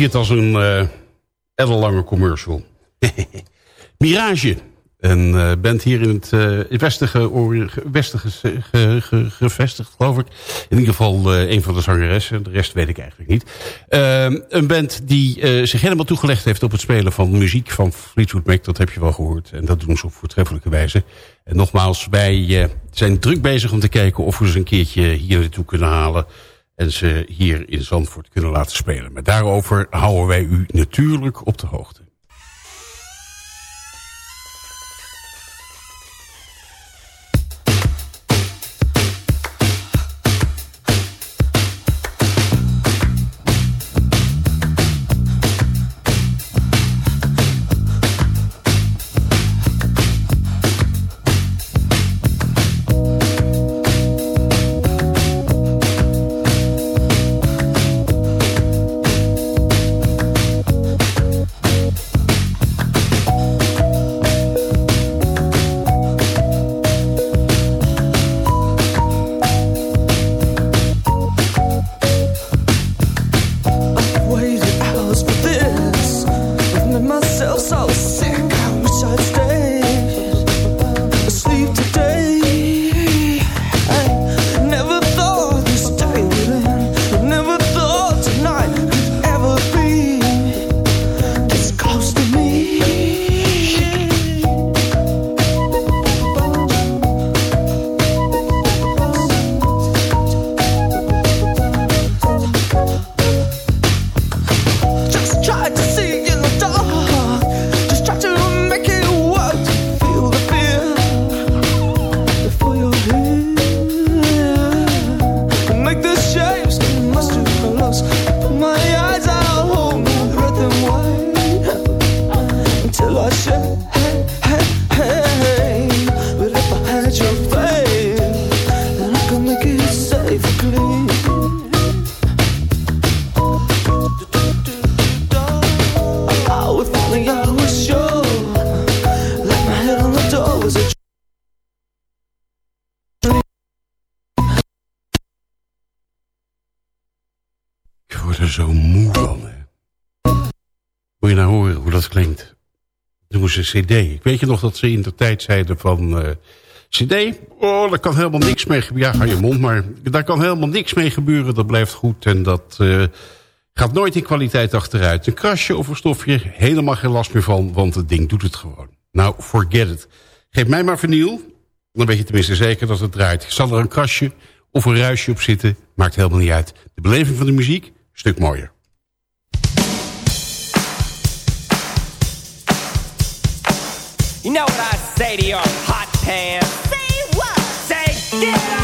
zie het als een uh, ellenlange commercial. Mirage. Een uh, band hier in het westige, westige gevestigd, geloof ik. In ieder geval een van de zangeressen. De rest weet ik eigenlijk niet. Ehm, een band die zich helemaal toegelegd heeft op het spelen van muziek van Fleetwood Mac. Dat heb je wel gehoord. En dat doen ze op voortreffelijke wijze. En nogmaals, wij zijn druk bezig om te kijken of we ze een keertje hier naartoe kunnen halen. En ze hier in Zandvoort kunnen laten spelen. Maar daarover houden wij u natuurlijk op de hoogte. Cd. Ik weet je nog dat ze in de tijd zeiden van... Uh, cd, oh, daar kan helemaal niks mee gebeuren. Ja, ga je mond, maar daar kan helemaal niks mee gebeuren. Dat blijft goed en dat uh, gaat nooit in kwaliteit achteruit. Een krasje of een stofje, helemaal geen last meer van... want het ding doet het gewoon. Nou, forget it. Geef mij maar vernieuw, dan weet je tenminste zeker dat het draait. Zal er een krasje of een ruisje op zitten, maakt helemaal niet uit. De beleving van de muziek, stuk mooier. You know what I say to your hot pants? Say what? Say get on!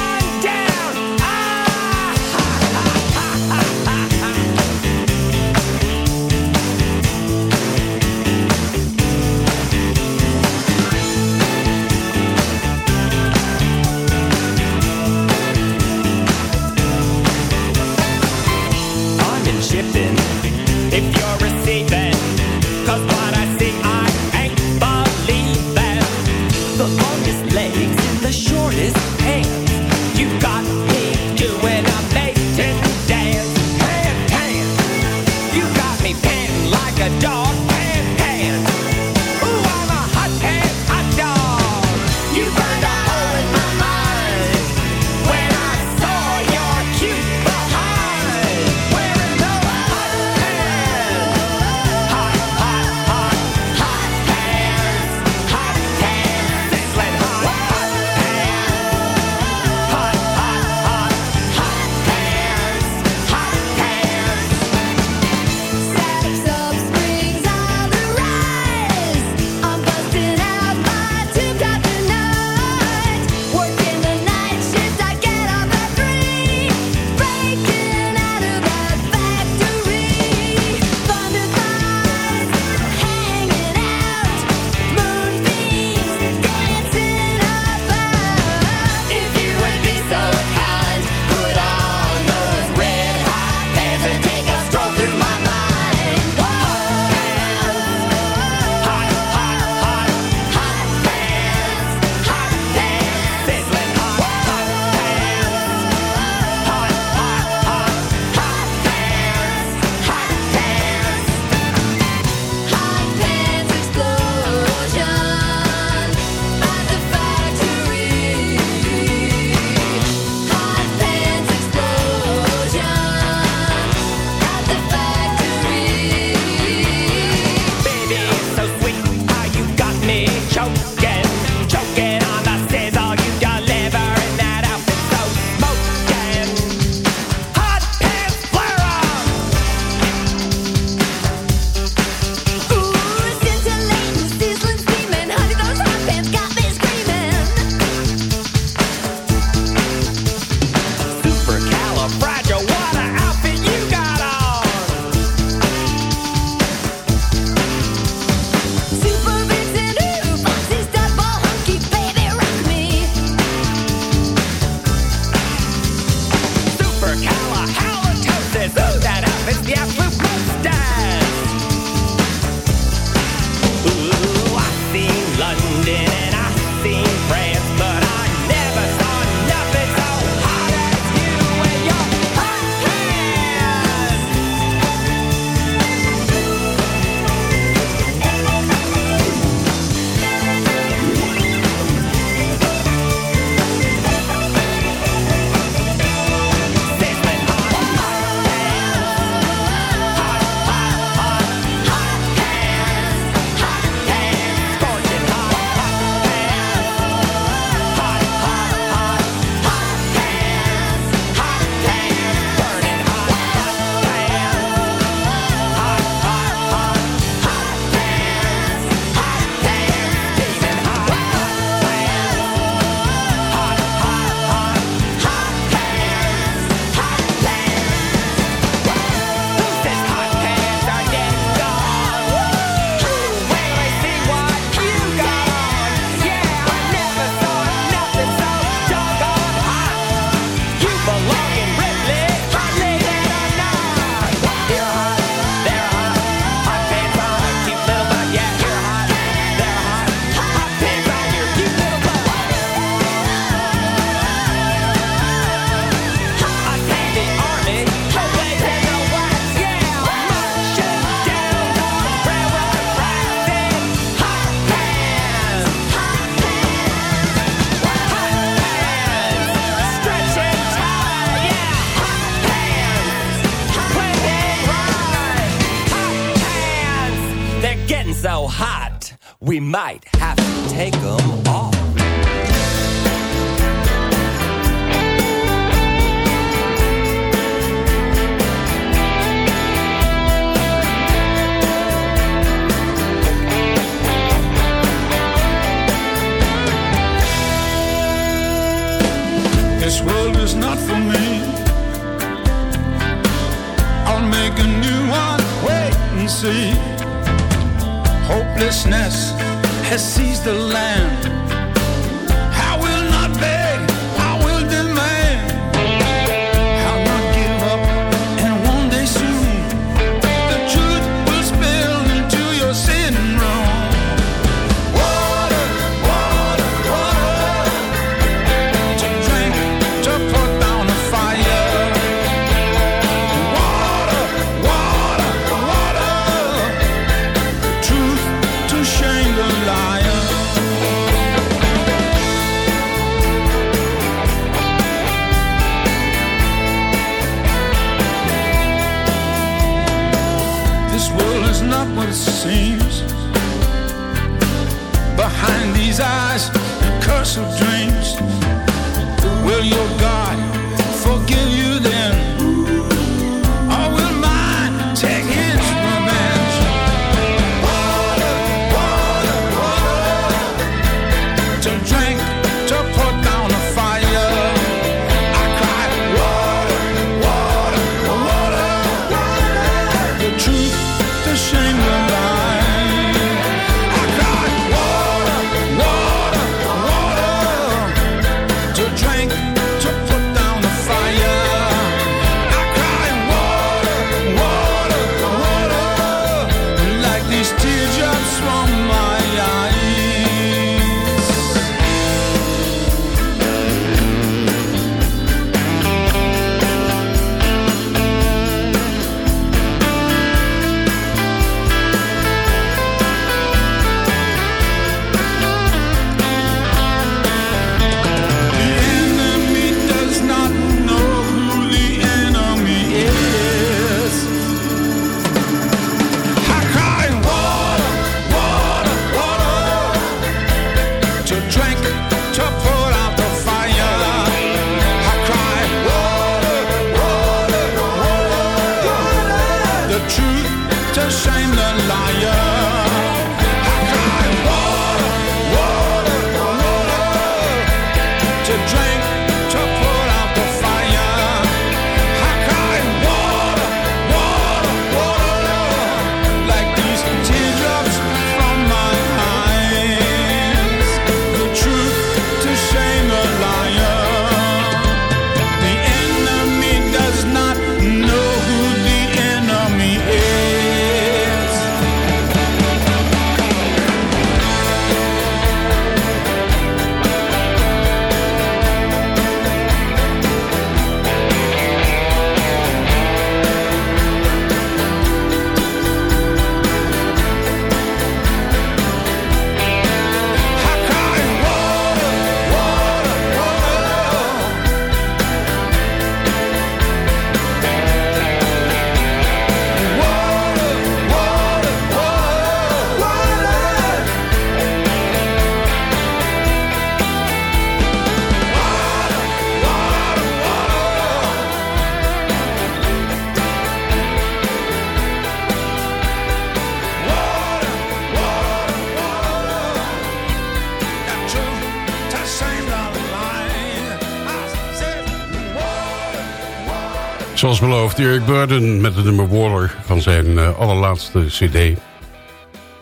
Beloofd, Eric Burden met de nummer Waller van zijn uh, allerlaatste cd.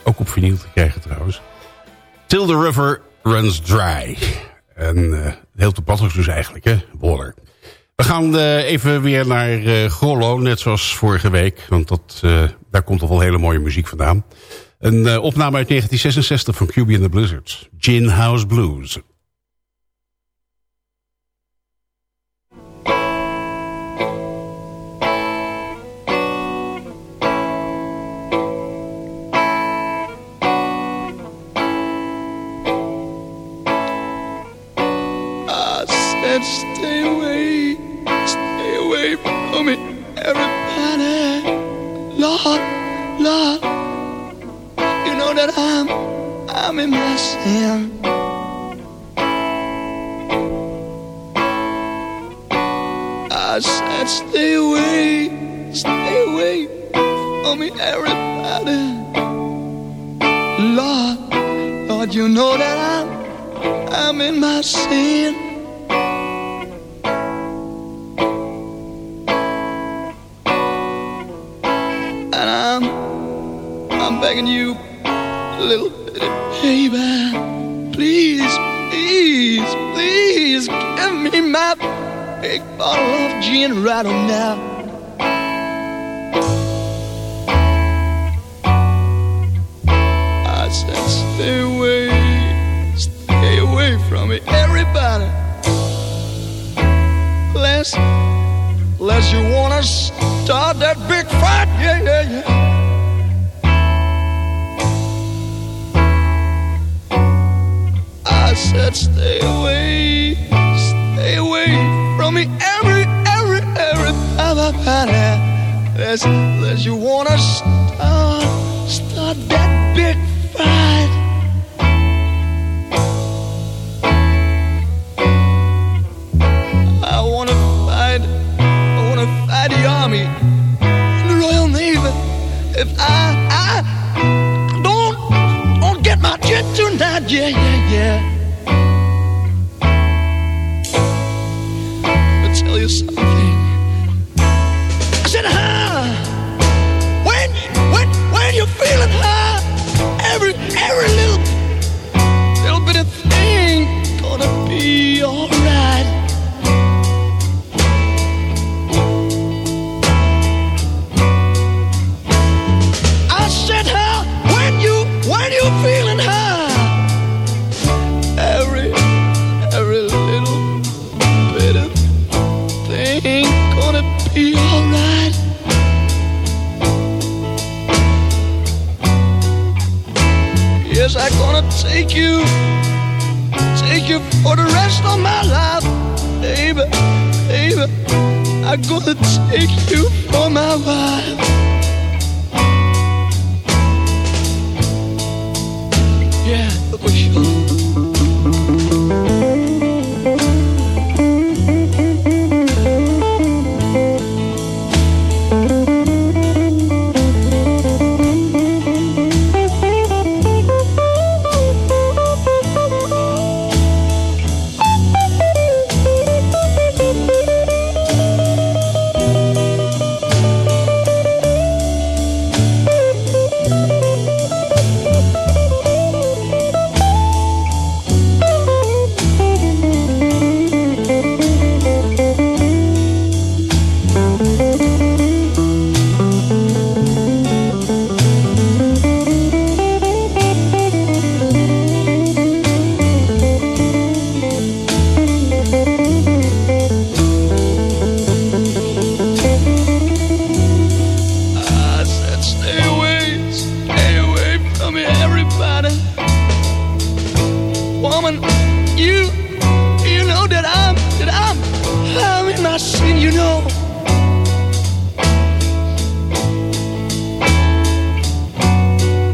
Ook op vinyl te krijgen trouwens. Till the River Runs Dry. En uh, heel toepasselijk dus eigenlijk, hè, Waller. We gaan uh, even weer naar Grollo, net zoals vorige week. Want dat, daar komt toch wel hele mooie muziek vandaan. Een opname uit 1966 van QB and the Blizzards. Gin House Blues. said, Stay away, stay away from me, everybody. Lord, Lord, you know that I'm, I'm in my sin. I said, Stay away, stay away from me, everybody. Lord, Lord, you know that I'm, I'm in my sin. big bottle of gin right on now. I said, stay away, stay away from me, everybody. Unless, unless you want. honey, this, you wanna. stay? Woman, you, you know that I'm, that I'm, I'm in my sin, you know.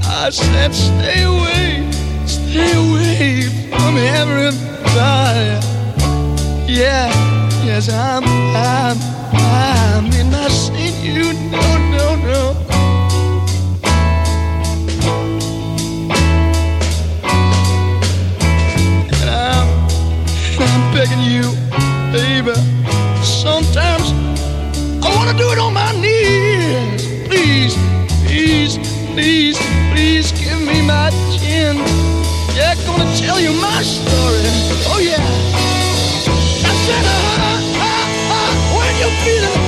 I said, stay away, stay away from everybody. Yeah, yes, I'm, I'm, I'm in my sin, you know, no, no. Begging you, baby. Sometimes I wanna do it on my knees. Please, please, please, please give me my chin. Yeah, gonna tell you my story. Oh yeah. I said, ah, ah, ah, when you're feeling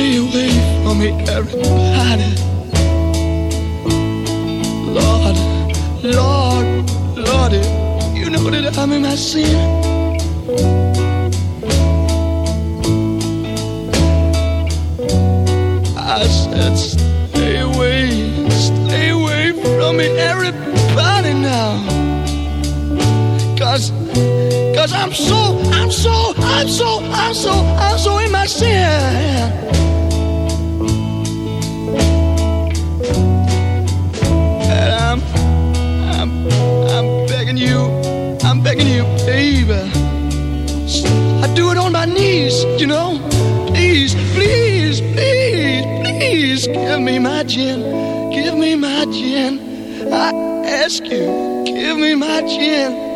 stay away from me, everybody. Lord, Lord, Lordy, you know that I'm in my sin. I said, stay away, stay away from me, everybody now. Cause, cause I'm so, I'm so, I'm so, I'm so, I'm so in my sin. And I'm, I'm, I'm begging you, I'm begging you, baby. I do it on my knees, you know. Please, please, please, please give me my gin. Give me my gin. I ask you, give me my gin.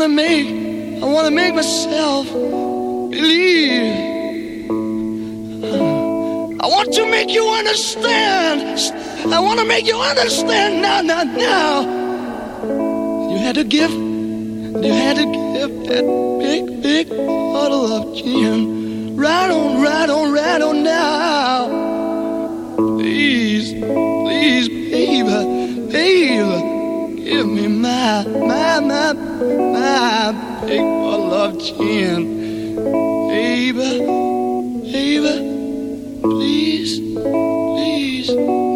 I wanna make, I wanna make myself believe. I want to make you understand. I want to make you understand now, now, now. You had to give, you had to give that big, big bottle of gin. Right on, right on, right on now. Please, please, baby, baby, give me my, my, my, my big bottle of gin. Baby, baby. Please, please, please,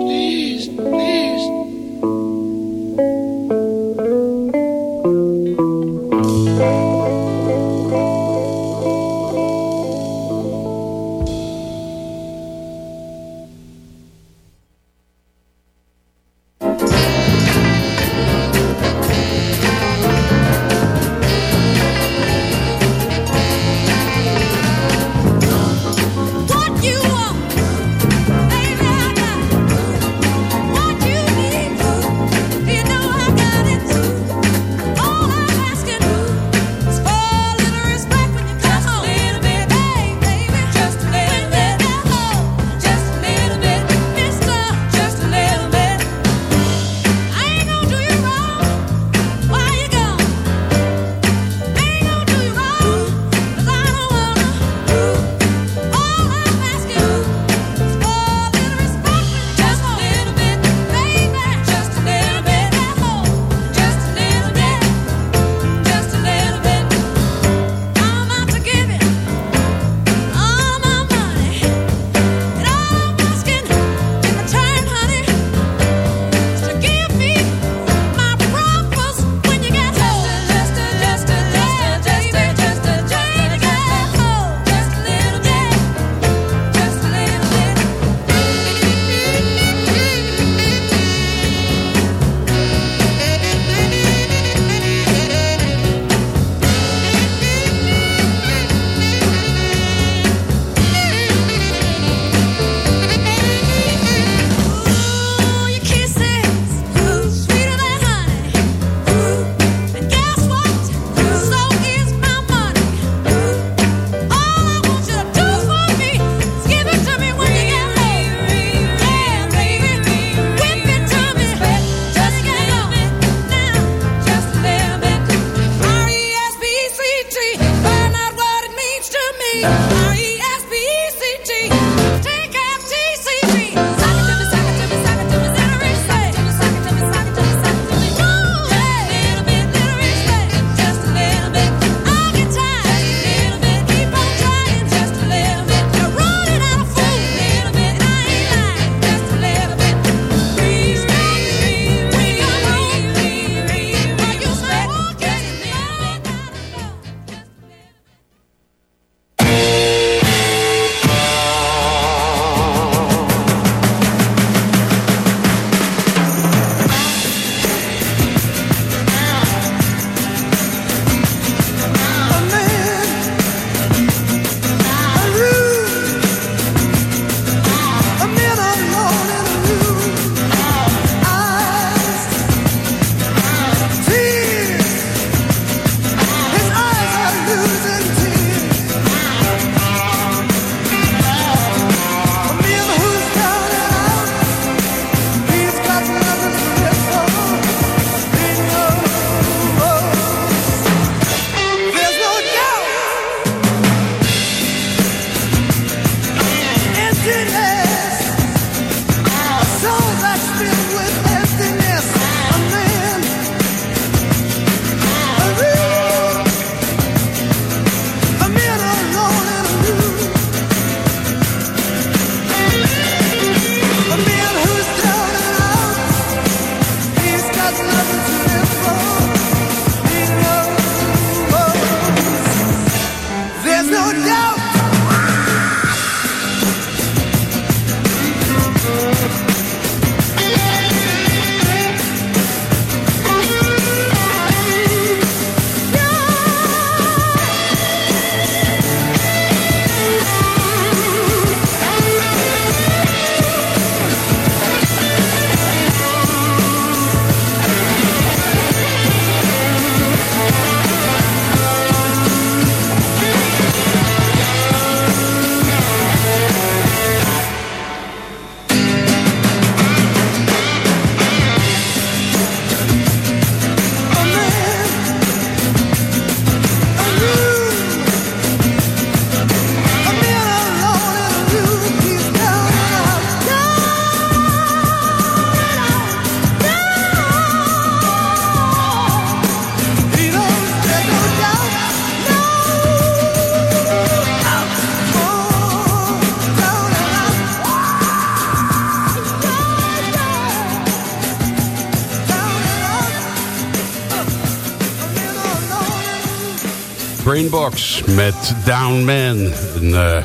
Brainbox met Down Man. Een uh,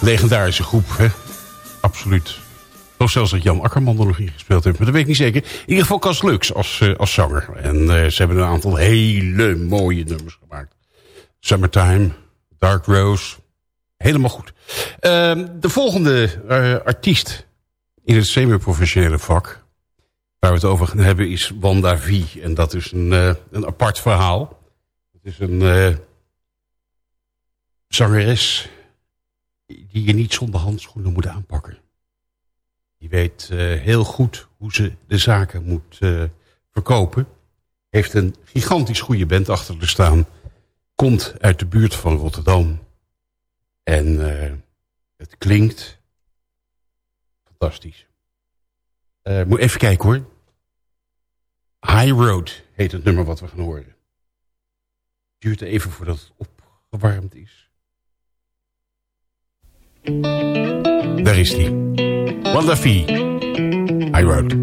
legendarische groep, hè? Absoluut. Nog zelfs dat Jan Akkerman er nog in gespeeld heeft. Maar dat weet ik niet zeker. In ieder geval Cas Lux als, uh, als zanger. En uh, ze hebben een aantal hele mooie nummers gemaakt. Summertime, Dark Rose. Helemaal goed. Ehm, de volgende artiest in het semi-professionele vak... waar we het over gaan hebben is Wanda V. En dat is een, een apart verhaal. Het is een zangeres die je niet zonder handschoenen moet aanpakken. Die weet uh, heel goed hoe ze de zaken moet uh, verkopen. Heeft een gigantisch goede band achter te staan. Komt uit de buurt van Rotterdam. En het klinkt fantastisch. moet even kijken hoor. High Road heet het nummer wat we gaan horen duurt even voordat het opgewarmd is. Daar is hij. Wanda V. High Road.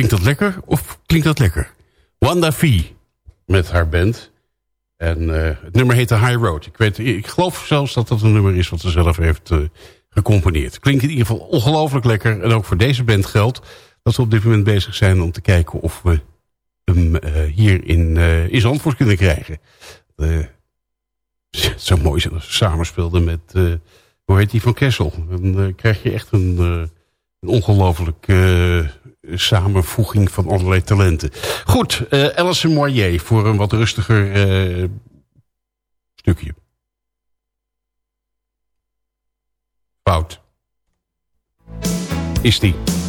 Klinkt dat lekker of klinkt dat lekker? Wanda V met haar band. En het nummer heet The High Road. Ik, weet, ik geloof zelfs dat dat een nummer is wat ze zelf heeft gecomponeerd. Klinkt in ieder geval ongelooflijk lekker. En ook voor deze band geldt dat we op dit moment bezig zijn om te kijken of we hem hier in, in Zandvoort kunnen krijgen. zou mooi zijn als we samenspeelden met, hoe heet die van Kessel. Dan krijg je echt een, een ongelooflijk samenvoeging van allerlei talenten. Goed, uh, Alison Moyer voor een wat rustiger uh, stukje. Fout. Is die.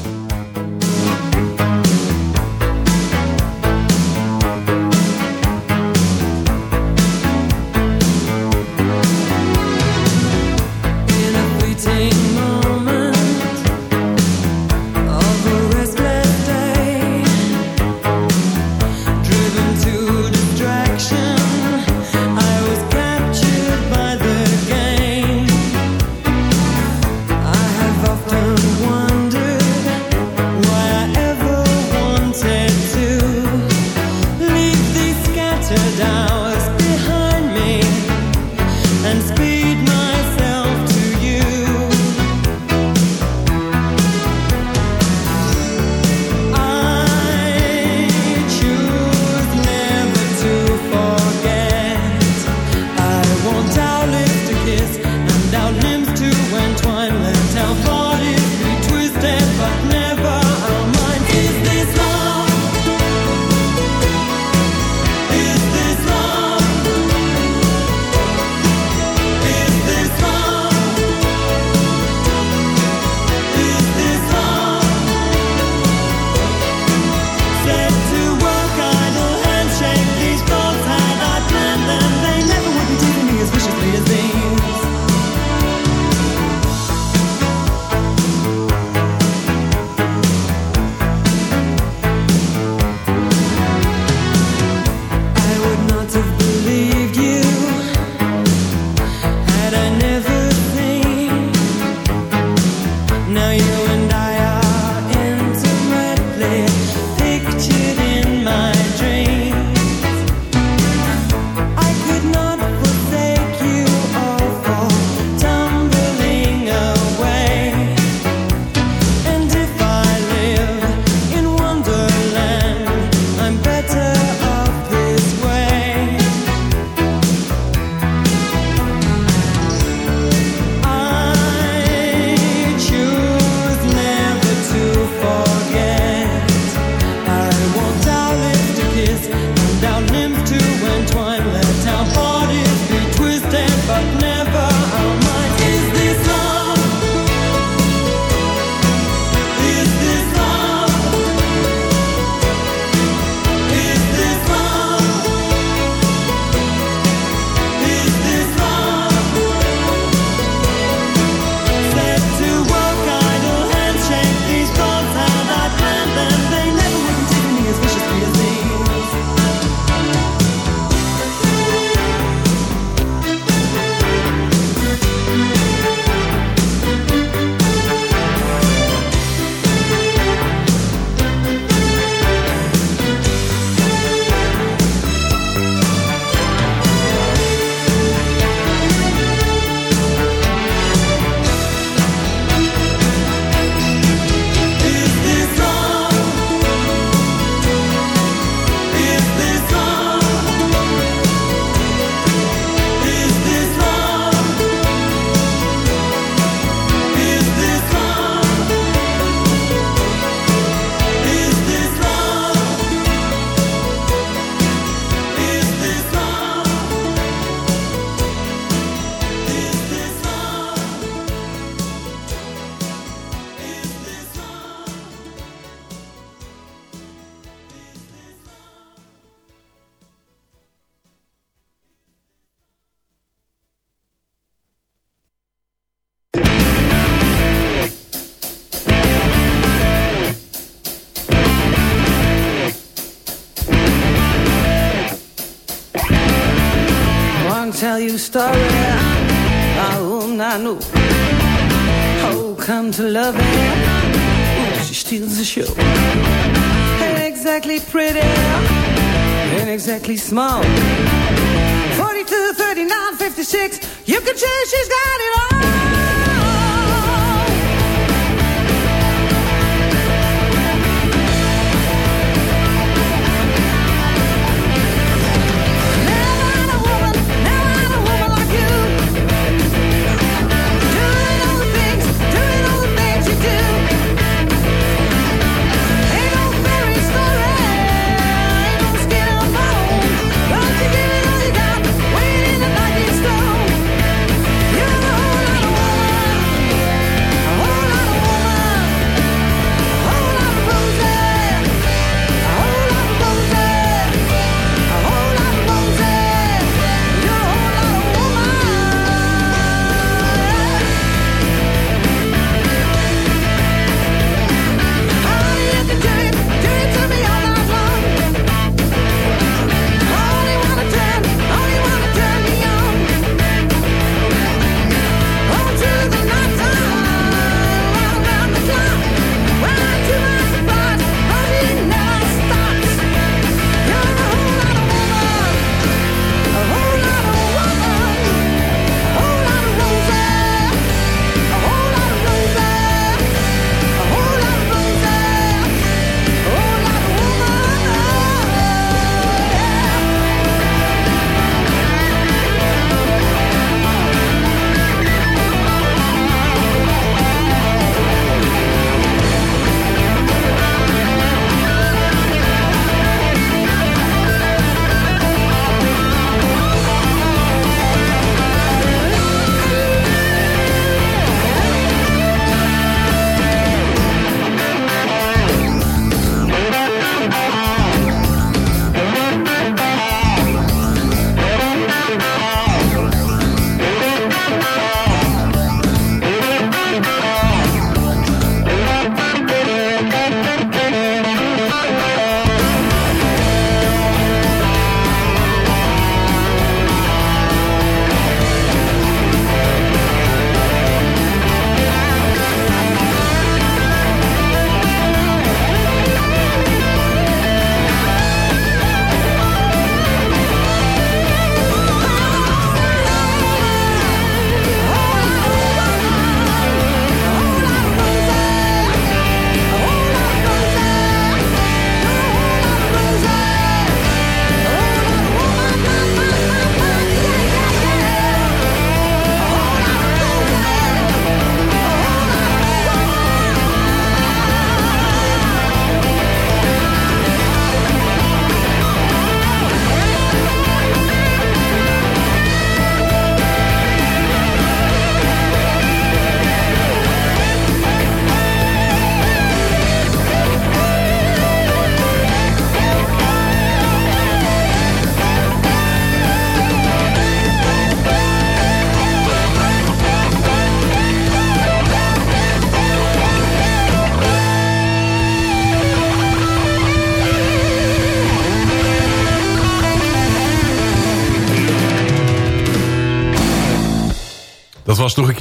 Show Ain't exactly pretty Ain't exactly small 42, 39, 56. You can say she's got it all.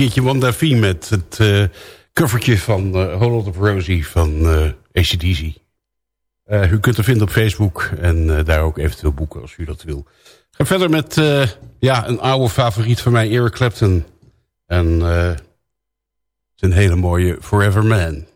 Keertje Wanda met het uh, covertje van uh, Lot of Rosie van uh, ACDC. Uh, u kunt het vinden op Facebook en daar ook eventueel boeken als u dat wil. Ga verder met ja, een oude favoriet van mij, Eric Clapton. En zijn hele mooie Forever Man.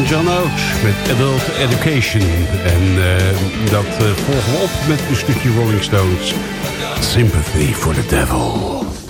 John Oates met Adult Education. En uh, dat uh, volgen we op met een stukje Rolling Stones. Sympathy for the Devil.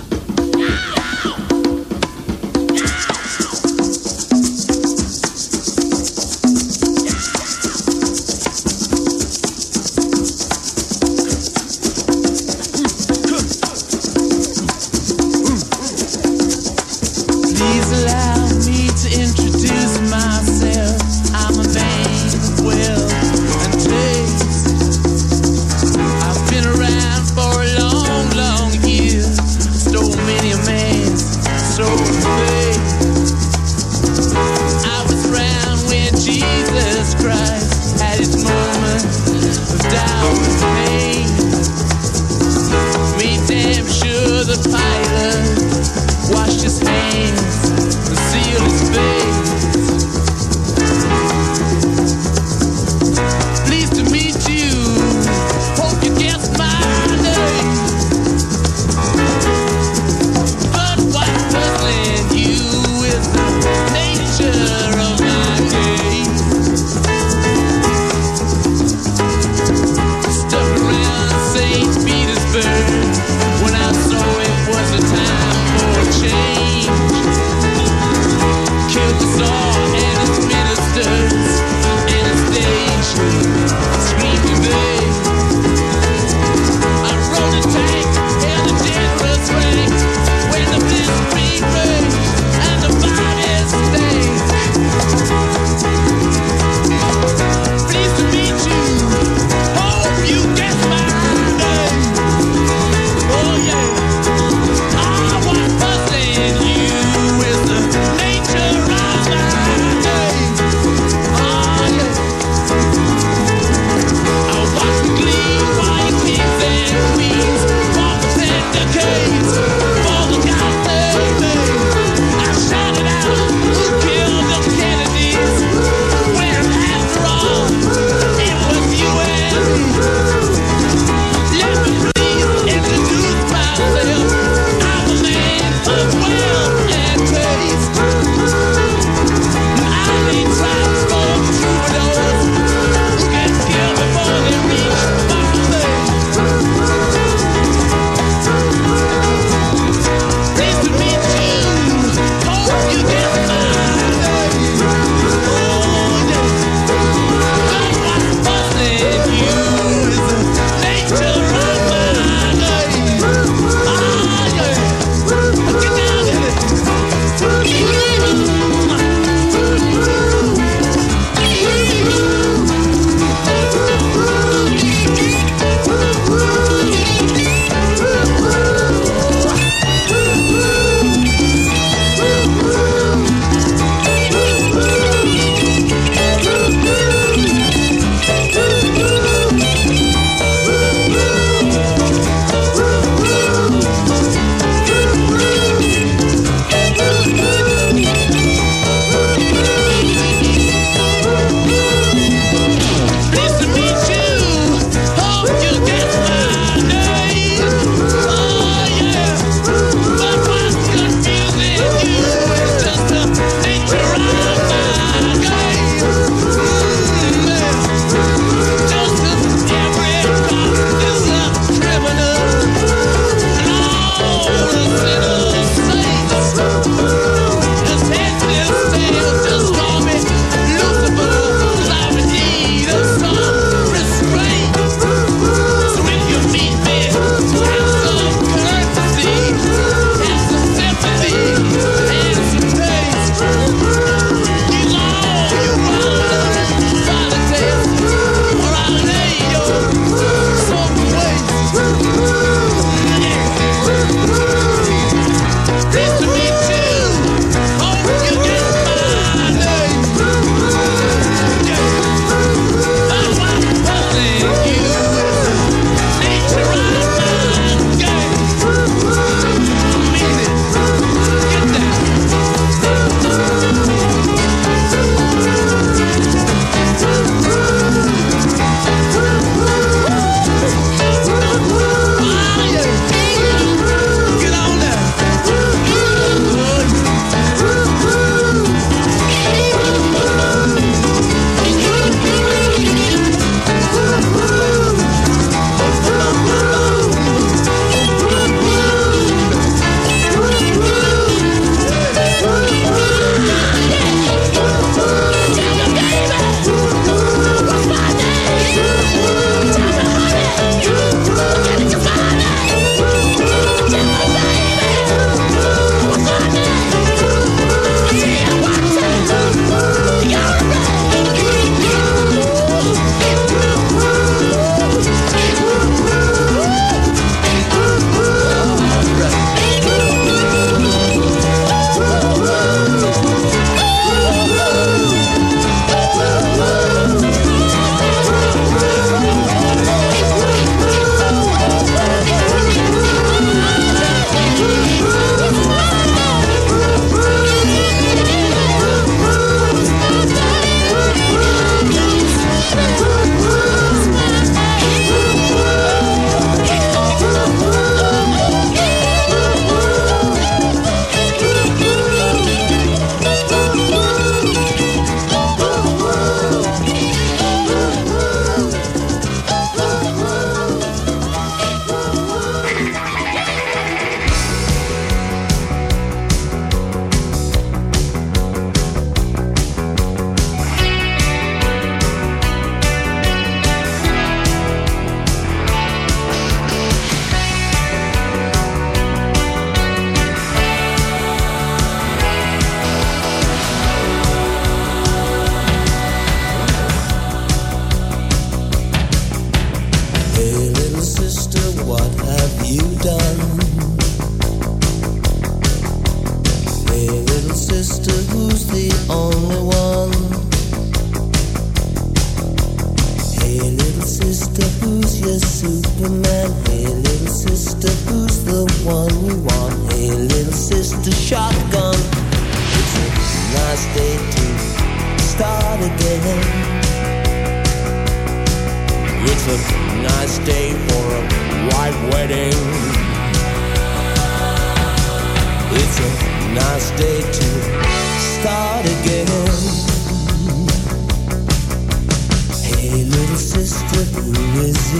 Hey,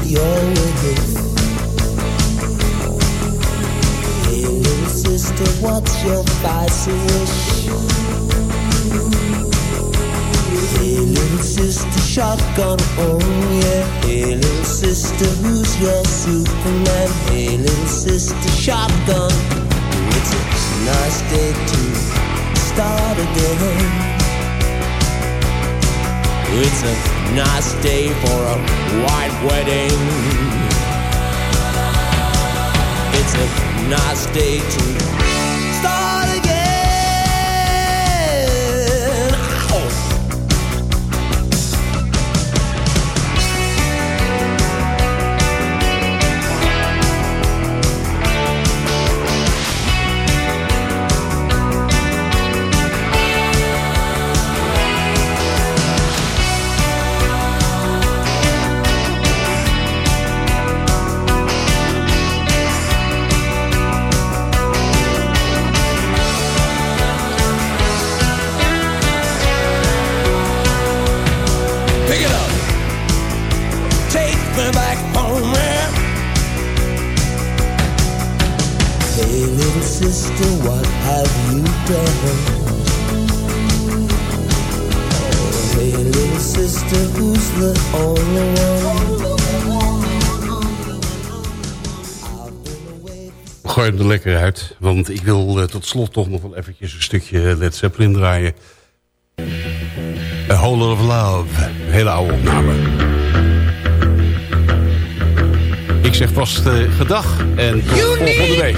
little sister, what's your vice wish? Hey, little sister, shotgun, oh yeah. Hey, little sister, who's your Superman? Hey, little sister, shotgun. It's a nice day to start again. It's a nice day for a white wedding. It's a nice day to hem er lekker uit, want ik wil eh, tot slot toch nog wel eventjes een stukje Led Zeppelin draaien. A Whole Lot of Love, een hele oude opname. Ik zeg vast eh, gedag en tot volgende week.